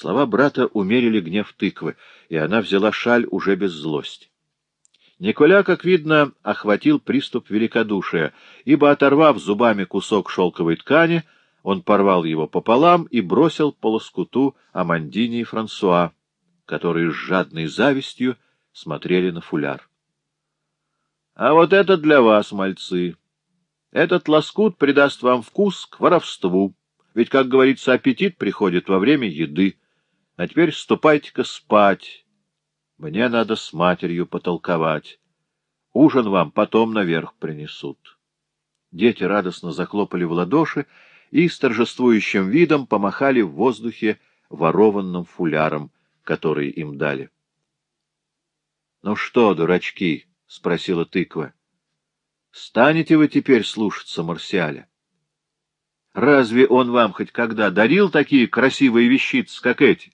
Слова брата умерили гнев тыквы, и она взяла шаль уже без злости. Николя, как видно, охватил приступ великодушия, ибо, оторвав зубами кусок шелковой ткани, он порвал его пополам и бросил по лоскуту Амандине и Франсуа, которые с жадной завистью смотрели на фуляр. — А вот это для вас, мальцы. Этот лоскут придаст вам вкус к воровству, ведь, как говорится, аппетит приходит во время еды. А теперь ступайте-ка спать. Мне надо с матерью потолковать. Ужин вам потом наверх принесут. Дети радостно захлопали в ладоши и с торжествующим видом помахали в воздухе ворованным фуляром, который им дали. — Ну что, дурачки? — спросила тыква. — Станете вы теперь слушаться Марсиаля? Разве он вам хоть когда дарил такие красивые вещицы, как эти?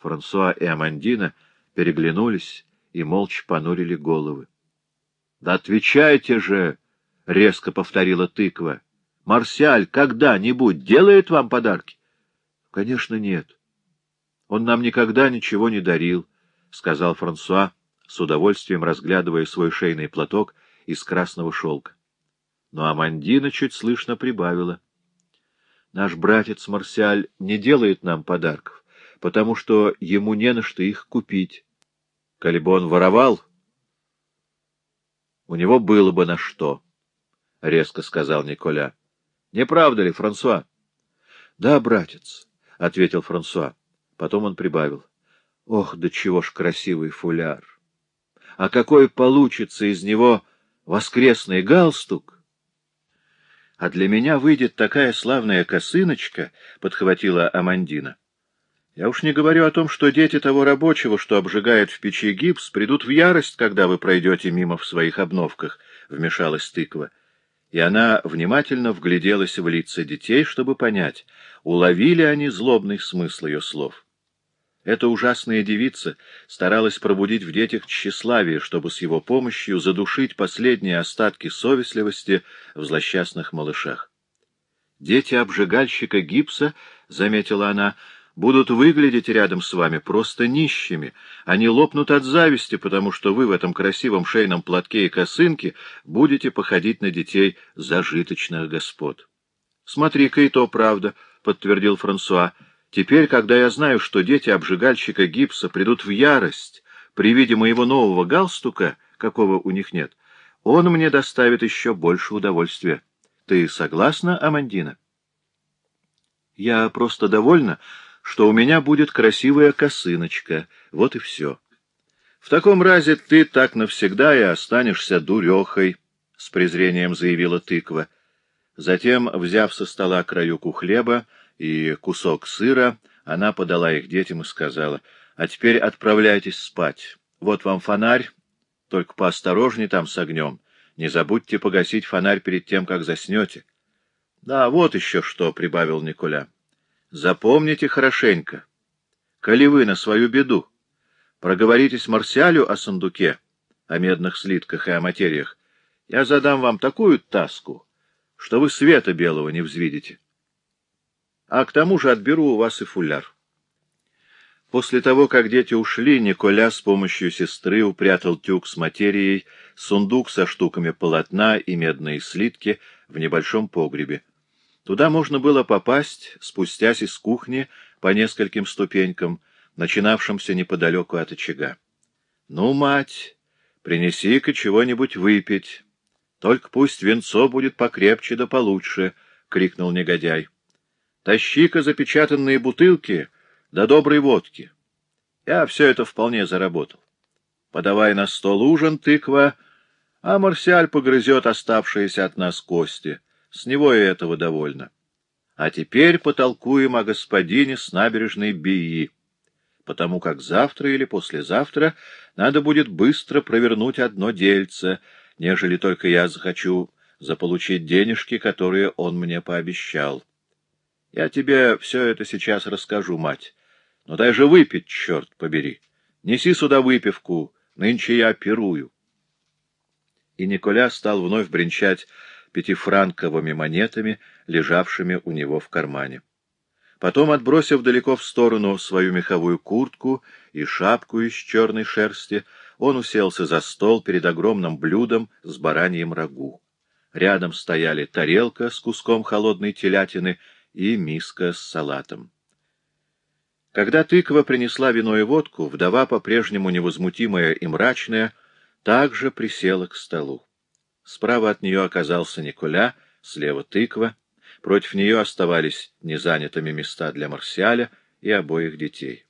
Франсуа и Амандина переглянулись и молча понурили головы. — Да отвечайте же! — резко повторила тыква. — Марсиаль когда-нибудь делает вам подарки? — Конечно, нет. Он нам никогда ничего не дарил, — сказал Франсуа, с удовольствием разглядывая свой шейный платок из красного шелка. Но Амандина чуть слышно прибавила. — Наш братец Марсиаль не делает нам подарков, потому что ему не на что их купить. Коли бы он воровал, у него было бы на что, — резко сказал Николя. — Не правда ли, Франсуа? — Да, братец, — ответил Франсуа. Потом он прибавил. — Ох, да чего ж красивый фуляр! А какой получится из него воскресный галстук! — А для меня выйдет такая славная косыночка, — подхватила Амандина. Я уж не говорю о том, что дети того рабочего, что обжигает в печи гипс, придут в ярость, когда вы пройдете мимо в своих обновках, — вмешалась тыква. И она внимательно вгляделась в лица детей, чтобы понять, уловили они злобный смысл ее слов. Эта ужасная девица старалась пробудить в детях тщеславие, чтобы с его помощью задушить последние остатки совестливости в злосчастных малышах. «Дети обжигальщика гипса», — заметила она, — будут выглядеть рядом с вами просто нищими. Они лопнут от зависти, потому что вы в этом красивом шейном платке и косынке будете походить на детей зажиточных господ. — Смотри-ка, и то правда, — подтвердил Франсуа. — Теперь, когда я знаю, что дети обжигальщика гипса придут в ярость при виде моего нового галстука, какого у них нет, он мне доставит еще больше удовольствия. Ты согласна, Амандина? — Я просто довольна, что у меня будет красивая косыночка. Вот и все. В таком разе ты так навсегда и останешься дурехой, — с презрением заявила тыква. Затем, взяв со стола краюку хлеба и кусок сыра, она подала их детям и сказала, — А теперь отправляйтесь спать. Вот вам фонарь, только поосторожней там с огнем. Не забудьте погасить фонарь перед тем, как заснете. — Да, вот еще что, — прибавил Николя. Запомните хорошенько. Коли вы на свою беду проговоритесь Марсиалю о сундуке, о медных слитках и о материях, я задам вам такую таску, что вы света белого не взвидите. А к тому же отберу у вас и фуляр. После того, как дети ушли, Николя с помощью сестры упрятал тюк с материей, сундук со штуками полотна и медные слитки в небольшом погребе. Туда можно было попасть, спустясь из кухни по нескольким ступенькам, начинавшимся неподалеку от очага. — Ну, мать, принеси-ка чего-нибудь выпить. Только пусть венцо будет покрепче да получше, — крикнул негодяй. — Тащи-ка запечатанные бутылки да доброй водки. Я все это вполне заработал. Подавай на стол ужин, тыква, а Марсиаль погрызет оставшиеся от нас кости — с него и этого довольно. А теперь потолкуем о господине с набережной Бии, потому как завтра или послезавтра надо будет быстро провернуть одно дельце, нежели только я захочу заполучить денежки, которые он мне пообещал. Я тебе все это сейчас расскажу, мать. Но дай же выпить, черт побери. Неси сюда выпивку, нынче я пирую. И Николя стал вновь бренчать пятифранковыми монетами, лежавшими у него в кармане. Потом, отбросив далеко в сторону свою меховую куртку и шапку из черной шерсти, он уселся за стол перед огромным блюдом с бараньим рагу. Рядом стояли тарелка с куском холодной телятины и миска с салатом. Когда тыква принесла вино и водку, вдова, по-прежнему невозмутимая и мрачная, также присела к столу. Справа от нее оказался Николя, слева тыква, Против нее оставались незанятыми места для Марсиаля и обоих детей.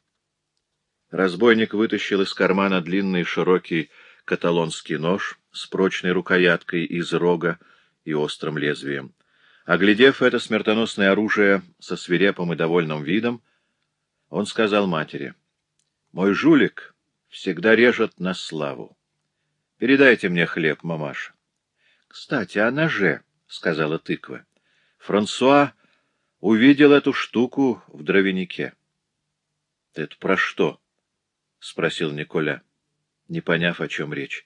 Разбойник вытащил из кармана длинный широкий каталонский нож с прочной рукояткой из рога и острым лезвием. Оглядев это смертоносное оружие со свирепым и довольным видом, он сказал матери, «Мой жулик всегда режет на славу. Передайте мне хлеб, мамаша». «Кстати, о ноже», — сказала тыква. Франсуа увидел эту штуку в дровянике. — Это про что? — спросил Николя, не поняв, о чем речь.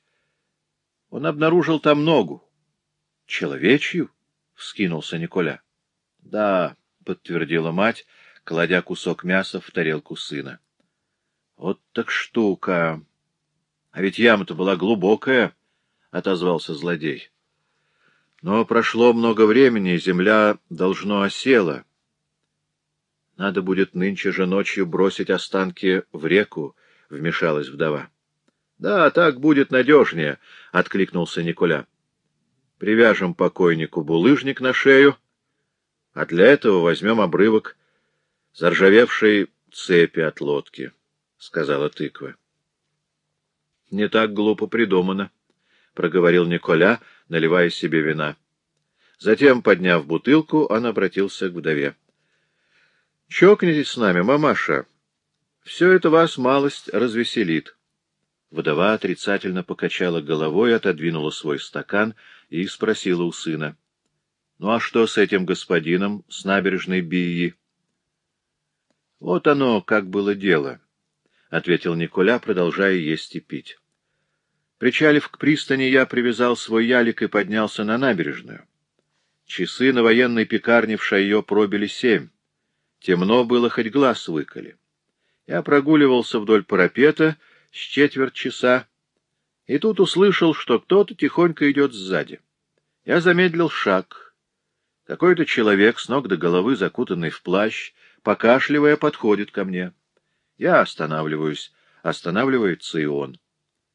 — Он обнаружил там ногу. — Человечью? — вскинулся Николя. — Да, — подтвердила мать, кладя кусок мяса в тарелку сына. — Вот так штука! А ведь яма-то была глубокая, — отозвался злодей. Но прошло много времени, земля должно осела. Надо будет нынче же ночью бросить останки в реку, — вмешалась вдова. — Да, так будет надежнее, — откликнулся Николя. — Привяжем покойнику булыжник на шею, а для этого возьмем обрывок заржавевшей цепи от лодки, — сказала тыква. — Не так глупо придумано, — проговорил Николя, — наливая себе вина. Затем, подняв бутылку, он обратился к вдове. — Чокнитесь с нами, мамаша. Все это вас малость развеселит. Вдова отрицательно покачала головой, отодвинула свой стакан и спросила у сына. — Ну а что с этим господином с набережной Бии? — Вот оно, как было дело, — ответил Николя, продолжая есть и пить. Причалив к пристани, я привязал свой ялик и поднялся на набережную. Часы на военной пекарне в Шайо пробили семь. Темно было, хоть глаз выколи. Я прогуливался вдоль парапета с четверть часа, и тут услышал, что кто-то тихонько идет сзади. Я замедлил шаг. Какой-то человек, с ног до головы закутанный в плащ, покашливая, подходит ко мне. Я останавливаюсь, останавливается и он.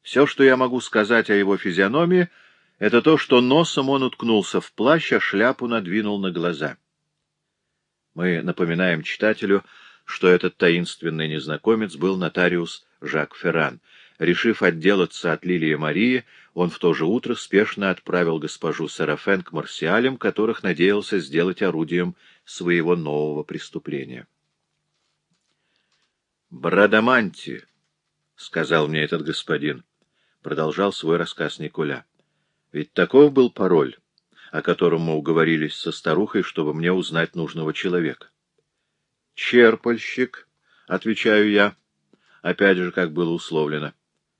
Все, что я могу сказать о его физиономии, это то, что носом он уткнулся в плащ, а шляпу надвинул на глаза. Мы напоминаем читателю, что этот таинственный незнакомец был нотариус Жак Ферран. Решив отделаться от Лилии Марии, он в то же утро спешно отправил госпожу Серафен к марсиалям, которых надеялся сделать орудием своего нового преступления. «Брадаманти», — сказал мне этот господин, —— продолжал свой рассказ Николя. — Ведь таков был пароль, о котором мы уговорились со старухой, чтобы мне узнать нужного человека. — Черпальщик, — отвечаю я, опять же, как было условлено.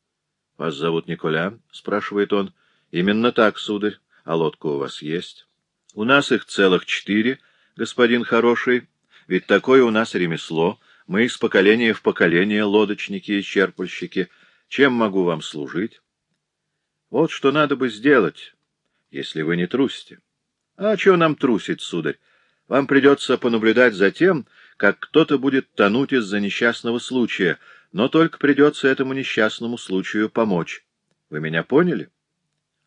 — Вас зовут Николя? — спрашивает он. — Именно так, сударь. А лодка у вас есть? — У нас их целых четыре, господин хороший, ведь такое у нас ремесло. Мы из поколения в поколение лодочники и черпальщики — чем могу вам служить? Вот что надо бы сделать, если вы не трусите. А что нам трусить, сударь? Вам придется понаблюдать за тем, как кто-то будет тонуть из-за несчастного случая, но только придется этому несчастному случаю помочь. Вы меня поняли?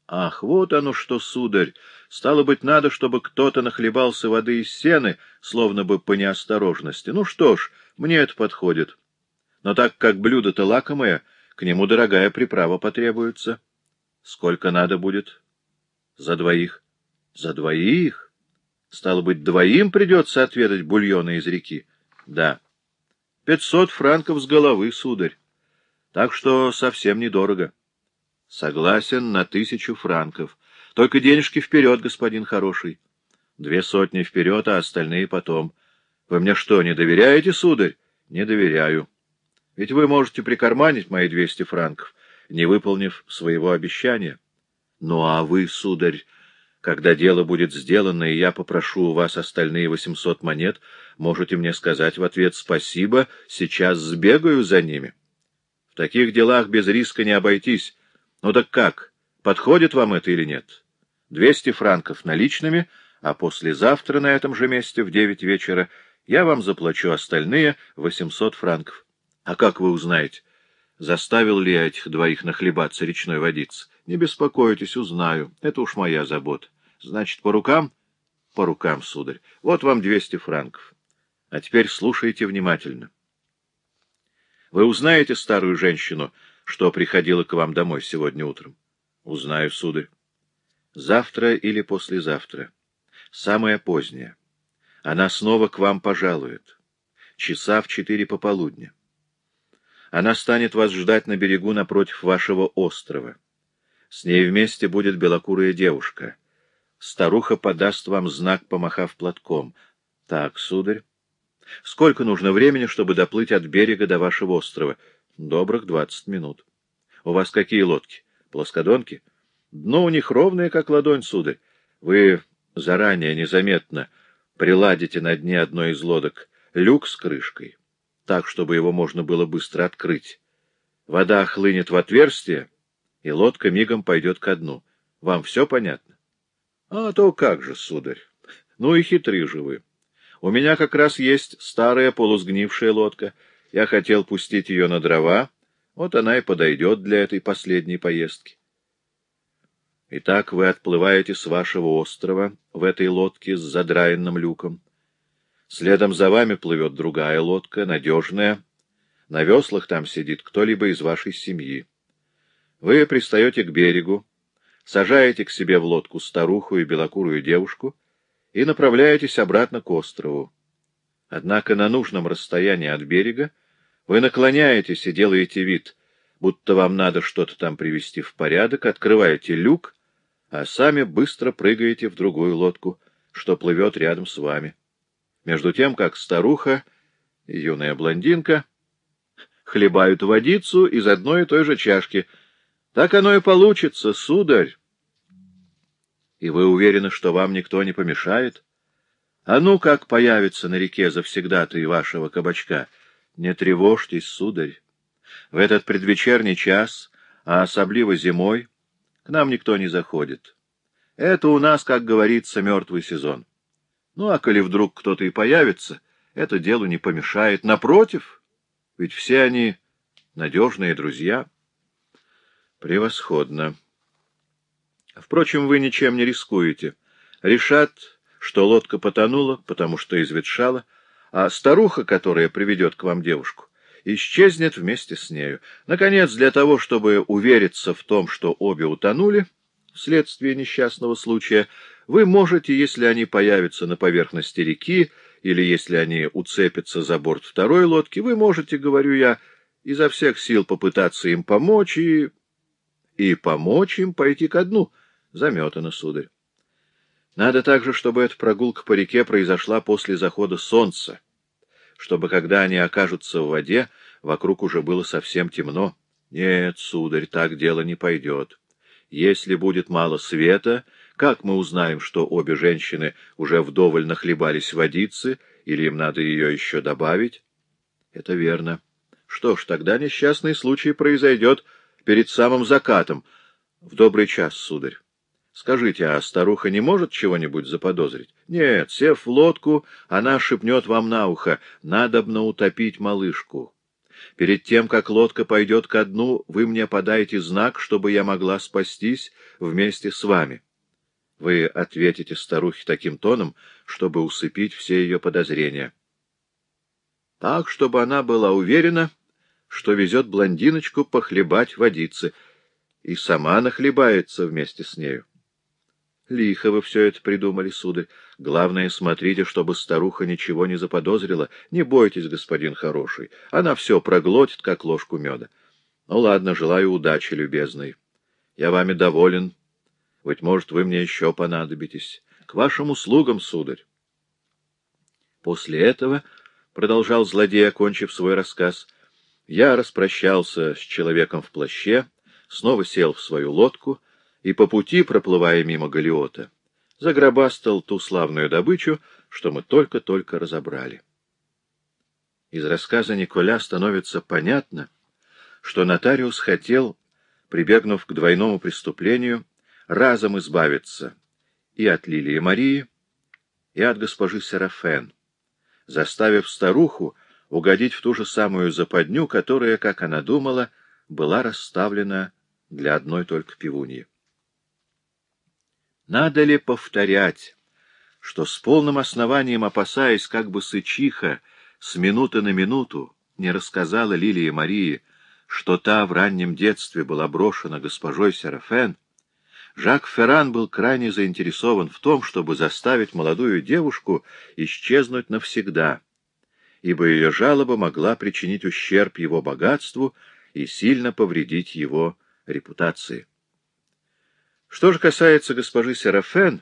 Ах, вот оно что, сударь! Стало быть, надо, чтобы кто-то нахлебался воды из сены, словно бы по неосторожности. Ну что ж, мне это подходит. Но так как блюдо-то лакомое, к нему дорогая приправа потребуется. Сколько надо будет? За двоих. За двоих? Стало быть, двоим придется отведать бульона из реки? Да. Пятьсот франков с головы, сударь. Так что совсем недорого. Согласен на тысячу франков. Только денежки вперед, господин хороший. Две сотни вперед, а остальные потом. Вы мне что, не доверяете, сударь? Не доверяю. Ведь вы можете прикарманить мои двести франков, не выполнив своего обещания. Ну а вы, сударь, Когда дело будет сделано, и я попрошу у вас остальные восемьсот монет, можете мне сказать в ответ «спасибо, сейчас сбегаю за ними». В таких делах без риска не обойтись. Ну так как, подходит вам это или нет? Двести франков наличными, а послезавтра на этом же месте в девять вечера я вам заплачу остальные восемьсот франков. А как вы узнаете, заставил ли я этих двоих нахлебаться речной водицы? Не беспокойтесь, узнаю. Это уж моя забота. Значит, по рукам? По рукам, сударь. Вот вам двести франков. А теперь слушайте внимательно. Вы узнаете старую женщину, что приходила к вам домой сегодня утром? Узнаю, сударь. Завтра или послезавтра. Самое позднее. Она снова к вам пожалует. Часа в четыре пополудня. Она станет вас ждать на берегу напротив вашего острова. С ней вместе будет белокурая девушка. Старуха подаст вам знак, помахав платком. Так, сударь. Сколько нужно времени, чтобы доплыть от берега до вашего острова? Добрых двадцать минут. У вас какие лодки? Плоскодонки? Дно у них ровное, как ладонь, сударь. Вы заранее незаметно приладите на дне одной из лодок люк с крышкой, так, чтобы его можно было быстро открыть. Вода хлынет в отверстие, и лодка мигом пойдет ко дну. Вам все понятно? А то как же, сударь. Ну и хитры же вы. У меня как раз есть старая полусгнившая лодка. Я хотел пустить ее на дрова, вот она и подойдет для этой последней поездки. Итак, вы отплываете с вашего острова в этой лодке с задраенным люком. Следом за вами плывет другая лодка, надежная. На веслах там сидит кто-либо из вашей семьи. Вы пристаете к берегу, сажаете к себе в лодку старуху и белокурую девушку и направляетесь обратно к острову. Однако на нужном расстоянии от берега вы наклоняетесь и делаете вид, будто вам надо что-то там привести в порядок, открываете люк, а сами быстро прыгаете в другую лодку, что плывет рядом с вами. Между тем, как старуха и юная блондинка хлебают водицу из одной и той же чашки — так оно и получится, сударь. И вы уверены, что вам никто не помешает? А ну, как появится на реке завсегдатый вашего кабачка? Не тревожьтесь, сударь. В этот предвечерний час, а особливо зимой, к нам никто не заходит. Это у нас, как говорится, мертвый сезон. Ну, а коли вдруг кто-то и появится, это делу не помешает. Напротив, ведь все они надежные друзья. Превосходно. Впрочем, вы ничем не рискуете. Решат, что лодка потонула, потому что изветшала, а старуха, которая приведет к вам девушку, исчезнет вместе с нею. Наконец, для того, чтобы увериться в том, что обе утонули, вследствие несчастного случая, вы можете, если они появятся на поверхности реки, или если они уцепятся за борт второй лодки, вы можете, говорю я, изо всех сил попытаться им помочь и и помочь им пойти ко дну. Заметано, сударь. Надо также, чтобы эта прогулка по реке произошла после захода солнца, чтобы, когда они окажутся в воде, вокруг уже было совсем темно. Нет, сударь, так дело не пойдет. Если будет мало света, как мы узнаем, что обе женщины уже вдоволь нахлебались водицы, или им надо ее еще добавить? Это верно. Что ж, тогда несчастный случай произойдет перед самым закатом. В добрый час, сударь. Скажите, а старуха не может чего-нибудь заподозрить? Нет, сев в лодку, она шепнет вам на ухо, надобно утопить малышку. Перед тем, как лодка пойдет ко дну, вы мне подаете знак, чтобы я могла спастись вместе с вами. Вы ответите старухе таким тоном, чтобы усыпить все ее подозрения. Так, чтобы она была уверена что везет блондиночку похлебать водицы, и сама нахлебается вместе с нею. Лихо вы все это придумали, сударь. Главное, смотрите, чтобы старуха ничего не заподозрила. Не бойтесь, господин хороший, она все проглотит, как ложку меда. Ну ладно, желаю удачи, любезный. Я вами доволен. Быть может, вы мне еще понадобитесь. К вашим услугам, сударь. После этого, — продолжал злодей, окончив свой рассказ, — я распрощался с человеком в плаще, снова сел в свою лодку и по пути, проплывая мимо Галиота, загробастал ту славную добычу, что мы только-только разобрали. Из рассказа Николя становится понятно, что нотариус хотел, прибегнув к двойному преступлению, разом избавиться и от Лилии Марии, и от госпожи Серафен, заставив старуху угодить в ту же самую западню, которая, как она думала, была расставлена для одной только пивуньи. Надо ли повторять, что с полным основанием опасаясь, как бы сычиха с минуты на минуту не рассказала Лилии Марии, что та в раннем детстве была брошена госпожой Серафен, Жак Ферран был крайне заинтересован в том, чтобы заставить молодую девушку исчезнуть навсегда, ибо ее жалоба могла причинить ущерб его богатству и сильно повредить его репутации. Что же касается госпожи Серафен,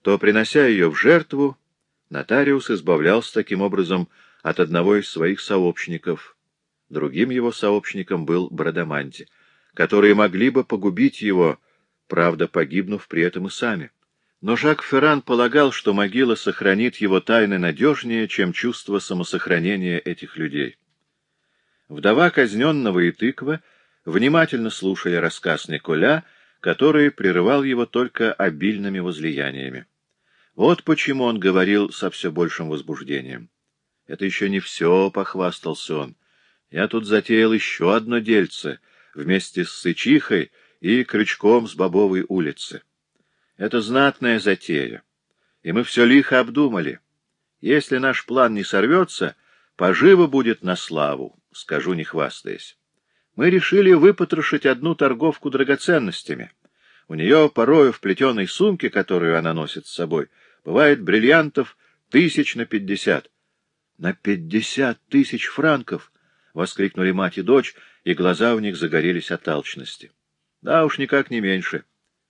то, принося ее в жертву, нотариус избавлялся таким образом от одного из своих сообщников. Другим его сообщником был Брадаманти, которые могли бы погубить его, правда, погибнув при этом и сами. Но Жак Ферран полагал, что могила сохранит его тайны надежнее, чем чувство самосохранения этих людей. Вдова казненного и тыква внимательно слушали рассказ Николя, который прерывал его только обильными возлияниями. Вот почему он говорил со все большим возбуждением. «Это еще не все», — похвастался он. «Я тут затеял еще одно дельце вместе с Сычихой и крючком с Бобовой улицы. Это знатная затея, и мы все лихо обдумали. Если наш план не сорвется, поживо будет на славу, скажу не хвастаясь. Мы решили выпотрошить одну торговку драгоценностями. У нее порою в плетеной сумке, которую она носит с собой, бывает бриллиантов тысяч на пятьдесят. — На пятьдесят тысяч франков! — воскликнули мать и дочь, и глаза у них загорелись от алчности. Да уж никак не меньше.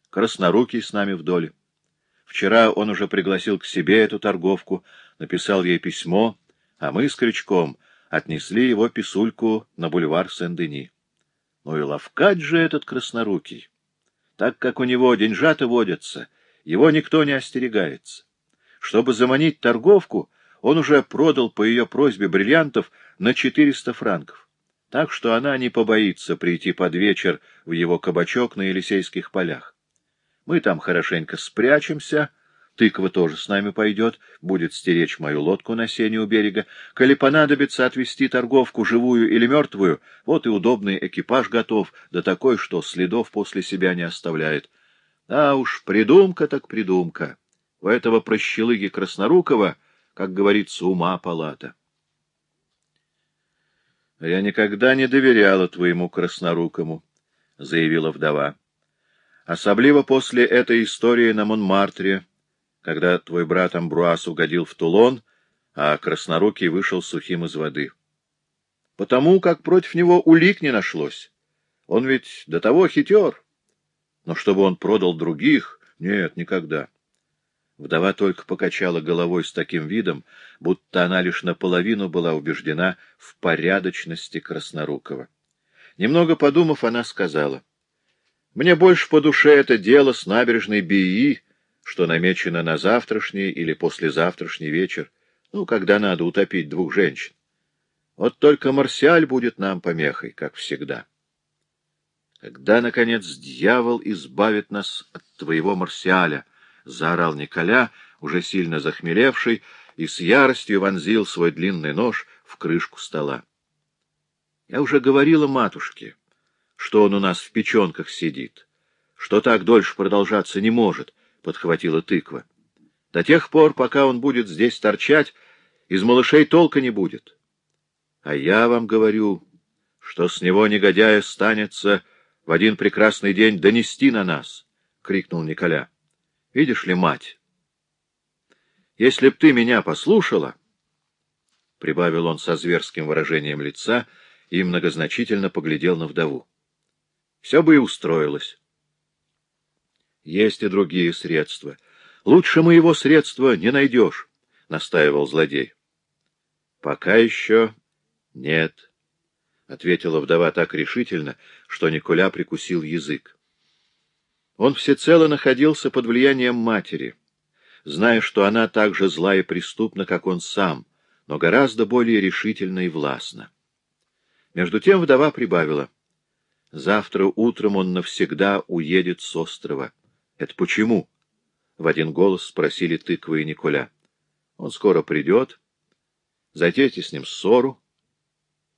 Краснорукий с нами в доле. Вчера он уже пригласил к себе эту торговку, написал ей письмо, а мы с Крючком отнесли его писульку на бульвар Сен-Дени. Ну и ловкать же этот краснорукий. Так как у него деньжата водятся, его никто не остерегается. Чтобы заманить торговку, он уже продал по ее просьбе бриллиантов на четыреста франков так что она не побоится прийти под вечер в его кабачок на Елисейских полях. Мы там хорошенько спрячемся, тыква тоже с нами пойдет, будет стеречь мою лодку на сене у берега. Коли понадобится отвезти торговку, живую или мертвую, вот и удобный экипаж готов, да такой, что следов после себя не оставляет. А уж придумка так придумка. У этого прощелыги Краснорукова, как говорится, ума палата. — Я никогда не доверяла твоему краснорукому, — заявила вдова. — Особливо после этой истории на Монмартре, когда твой брат Амбруас угодил в Тулон, а краснорукий вышел сухим из воды. Потому как против него улик не нашлось. Он ведь до того хитер. Но чтобы он продал других, нет, никогда. Вдова только покачала головой с таким видом, будто она лишь наполовину была убеждена в порядочности Краснорукова. Немного подумав, она сказала, «Мне больше по душе это дело с набережной Бии, что намечено на завтрашний или послезавтрашний вечер, ну, когда надо утопить двух женщин. Вот только Марсиаль будет нам помехой, как всегда». Когда, наконец, дьявол избавит нас от твоего Марсиаля, — заорал Николя, уже сильно захмелевший, и с яростью вонзил свой длинный нож в крышку стола. Я уже говорила матушке, что он у нас в печенках сидит, что так дольше продолжаться не может, — подхватила тыква. До тех пор, пока он будет здесь торчать, из малышей толка не будет. А я вам говорю, что с него негодяя станется в один прекрасный день донести на нас, — крикнул Николя. Видишь ли, мать, если б ты меня послушала, — прибавил он со зверским выражением лица и многозначительно поглядел на вдову, — все бы и устроилось. Есть и другие средства. Лучше моего средства не найдешь, — настаивал злодей. — Пока еще нет, — ответила вдова так решительно, что Николя прикусил язык. Он всецело находился под влиянием матери — зная, что она так же зла и преступна, как он сам, но гораздо более решительна и властна. Между тем вдова прибавила. Завтра утром он навсегда уедет с острова. — Это почему? — в один голос спросили тыква и Николя. — Он скоро придет. Затейте с ним ссору.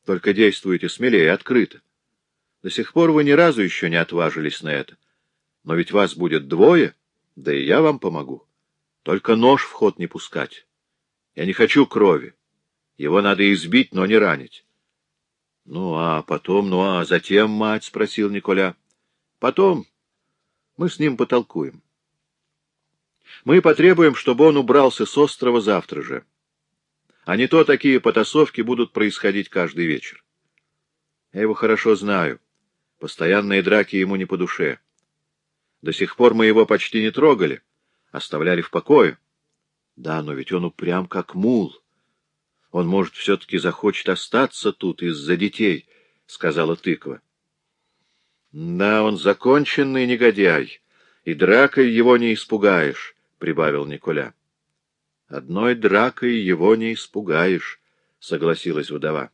Только действуйте смелее, открыто. До сих пор вы ни разу еще не отважились на это. Но ведь вас будет двое, да и я вам помогу. Только нож в ход не пускать. Я не хочу крови. Его надо избить, но не ранить. — Ну, а потом, ну, а затем, мать? — спросил Николя. — Потом мы с ним потолкуем. Мы потребуем, чтобы он убрался с острова завтра же. А не то такие потасовки будут происходить каждый вечер. Я его хорошо знаю. Постоянные драки ему не по душе. До сих пор мы его почти не трогали, оставляли в покое. Да, но ведь он упрям как мул. Он, может, все-таки захочет остаться тут из-за детей, — сказала тыква. Да, он законченный негодяй, и дракой его не испугаешь, — прибавил Николя. Одной дракой его не испугаешь, — согласилась вдова.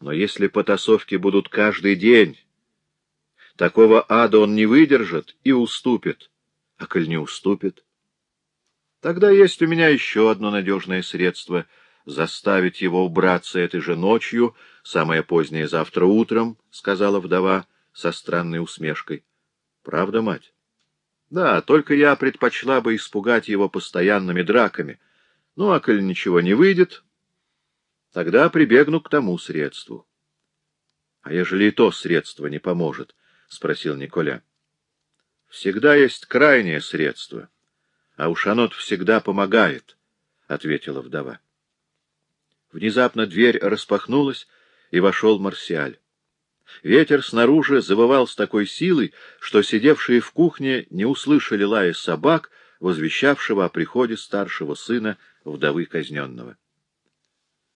Но если потасовки будут каждый день, такого ада он не выдержит и уступит. А коль не уступит? Тогда есть у меня еще одно надежное средство — заставить его убраться этой же ночью, самое позднее завтра утром, — сказала вдова, — со странной усмешкой. — Правда, мать? — Да, только я предпочла бы испугать его постоянными драками. Ну, а коль ничего не выйдет, тогда прибегну к тому средству. — А ежели и то средство не поможет? — спросил Николя. — Всегда есть крайнее средство, а уж оно всегда помогает, — ответила вдова. Внезапно дверь распахнулась, и вошел Марсиаль. Ветер снаружи завывал с такой силой, что сидевшие в кухне не услышали лая собак, возвещавшего о приходе старшего сына вдовы казненного.